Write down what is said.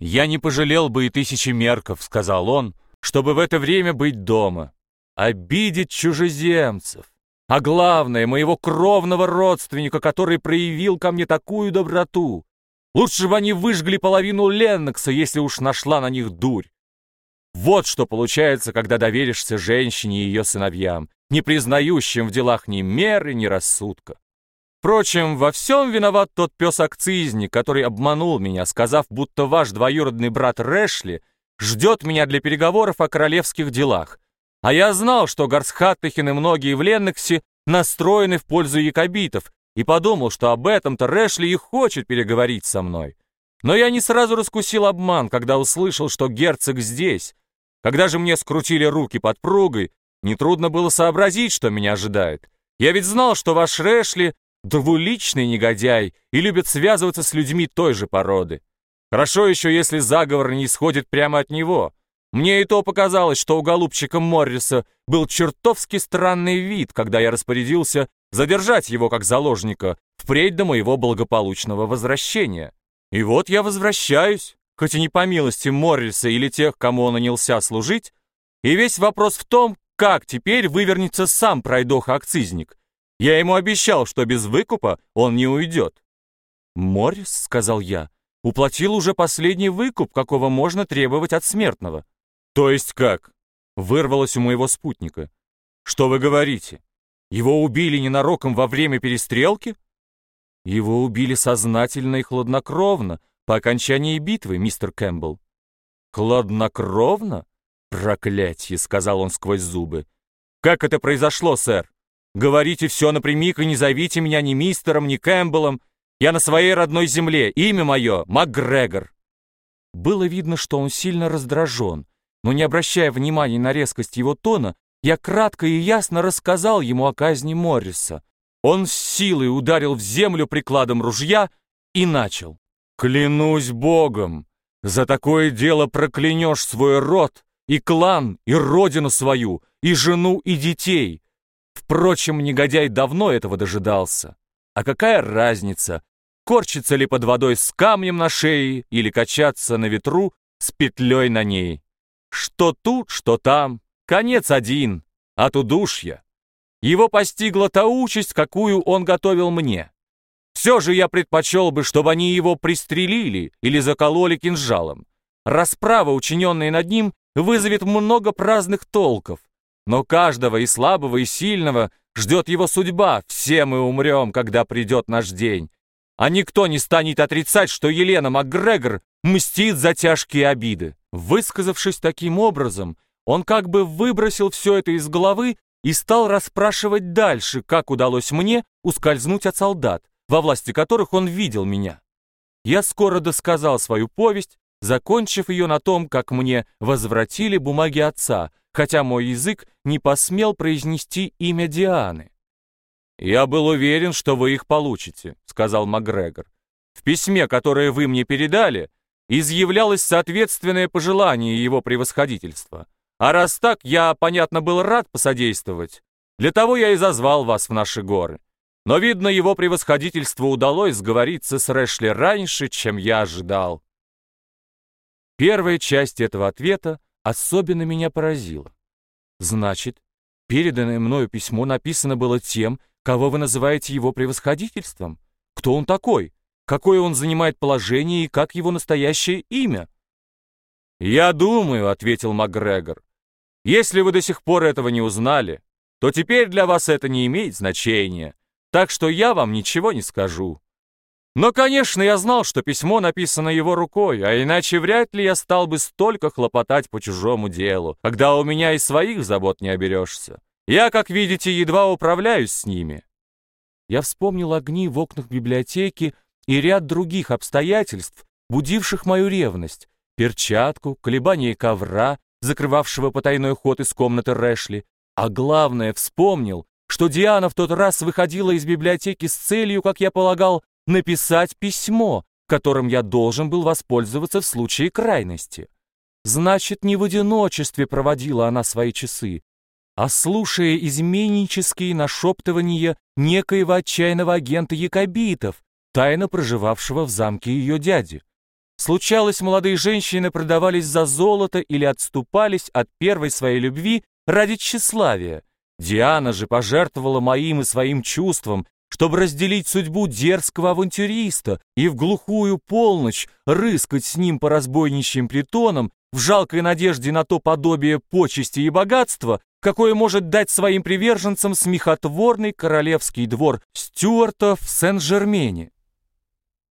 «Я не пожалел бы и тысячи мерков», — сказал он, «чтобы в это время быть дома. Обидеть чужеземцев, а главное, моего кровного родственника, который проявил ко мне такую доброту. Лучше бы они выжгли половину Леннокса, если уж нашла на них дурь. Вот что получается, когда доверишься женщине и ее сыновьям, не признающим в делах ни меры, ни рассудка. Впрочем, во всем виноват тот пес-акцизник, который обманул меня, сказав, будто ваш двоюродный брат Рэшли ждет меня для переговоров о королевских делах. А я знал, что Гарсхаттахин и многие в Ленноксе настроены в пользу якобитов, и подумал, что об этом-то Рэшли и хочет переговорить со мной. Но я не сразу раскусил обман, когда услышал, что герцог здесь. Когда же мне скрутили руки под пругой, нетрудно было сообразить, что меня ожидает. Я ведь знал, что ваш Рэшли двуличный негодяй и любит связываться с людьми той же породы. Хорошо еще, если заговор не исходит прямо от него. Мне и то показалось, что у голубчика Морриса был чертовски странный вид, когда я распорядился задержать его как заложника впредь до моего благополучного возвращения. И вот я возвращаюсь, хоть и не по милости Морриса или тех, кому он нанялся служить, и весь вопрос в том, как теперь вывернется сам пройдоха-акцизник. Я ему обещал, что без выкупа он не уйдет. «Моррис», — сказал я, — уплатил уже последний выкуп, какого можно требовать от смертного. «То есть как?» — вырвалось у моего спутника. «Что вы говорите? Его убили ненароком во время перестрелки?» «Его убили сознательно и хладнокровно по окончании битвы, мистер Кэмпбелл». «Хладнокровно? Проклятье!» — сказал он сквозь зубы. «Как это произошло, сэр?» Говорите все напрямик и не зовите меня ни мистером, ни Кэмпбеллом. Я на своей родной земле, имя мое — МакГрегор». Было видно, что он сильно раздражен, но не обращая внимания на резкость его тона, я кратко и ясно рассказал ему о казни Морриса. Он с силой ударил в землю прикладом ружья и начал. «Клянусь Богом, за такое дело проклянешь свой род, и клан, и родину свою, и жену, и детей, Впрочем, негодяй давно этого дожидался. А какая разница, корчится ли под водой с камнем на шее или качаться на ветру с петлей на ней? Что тут, что там, конец один, от удушья. Его постигла та участь, какую он готовил мне. Все же я предпочел бы, чтобы они его пристрелили или закололи кинжалом. Расправа, учиненная над ним, вызовет много праздных толков, но каждого и слабого, и сильного ждет его судьба. Все мы умрем, когда придет наш день. А никто не станет отрицать, что Елена МакГрегор мстит за тяжкие обиды. Высказавшись таким образом, он как бы выбросил все это из головы и стал расспрашивать дальше, как удалось мне ускользнуть от солдат, во власти которых он видел меня. Я скоро досказал свою повесть, закончив ее на том, как мне возвратили бумаги отца, хотя мой язык не посмел произнести имя Дианы. «Я был уверен, что вы их получите», — сказал Макгрегор. «В письме, которое вы мне передали, изъявлялось соответственное пожелание его превосходительства. А раз так, я, понятно, был рад посодействовать. Для того я и зазвал вас в наши горы. Но, видно, его превосходительству удалось сговориться с Рэшли раньше, чем я ожидал». Первая часть этого ответа особенно меня поразило. Значит, переданное мною письмо написано было тем, кого вы называете его превосходительством? Кто он такой? Какое он занимает положение и как его настоящее имя? «Я думаю», — ответил МакГрегор, — «если вы до сих пор этого не узнали, то теперь для вас это не имеет значения, так что я вам ничего не скажу. Но, конечно, я знал, что письмо написано его рукой, а иначе вряд ли я стал бы столько хлопотать по чужому делу, когда у меня и своих забот не оберешься. Я, как видите, едва управляюсь с ними. Я вспомнил огни в окнах библиотеки и ряд других обстоятельств, будивших мою ревность, перчатку, колебание ковра, закрывавшего потайной ход из комнаты Рэшли, а главное, вспомнил, что Диана в тот раз выходила из библиотеки с целью, как я полагал, написать письмо, которым я должен был воспользоваться в случае крайности. Значит, не в одиночестве проводила она свои часы, а слушая изменнические нашептывания некоего отчаянного агента якобитов, тайно проживавшего в замке ее дяди. Случалось, молодые женщины продавались за золото или отступались от первой своей любви ради тщеславия. Диана же пожертвовала моим и своим чувством, чтобы разделить судьбу дерзкого авантюриста и в глухую полночь рыскать с ним по разбойничьим притонам в жалкой надежде на то подобие почести и богатства, какое может дать своим приверженцам смехотворный королевский двор Стюартов в Сен-Жермене.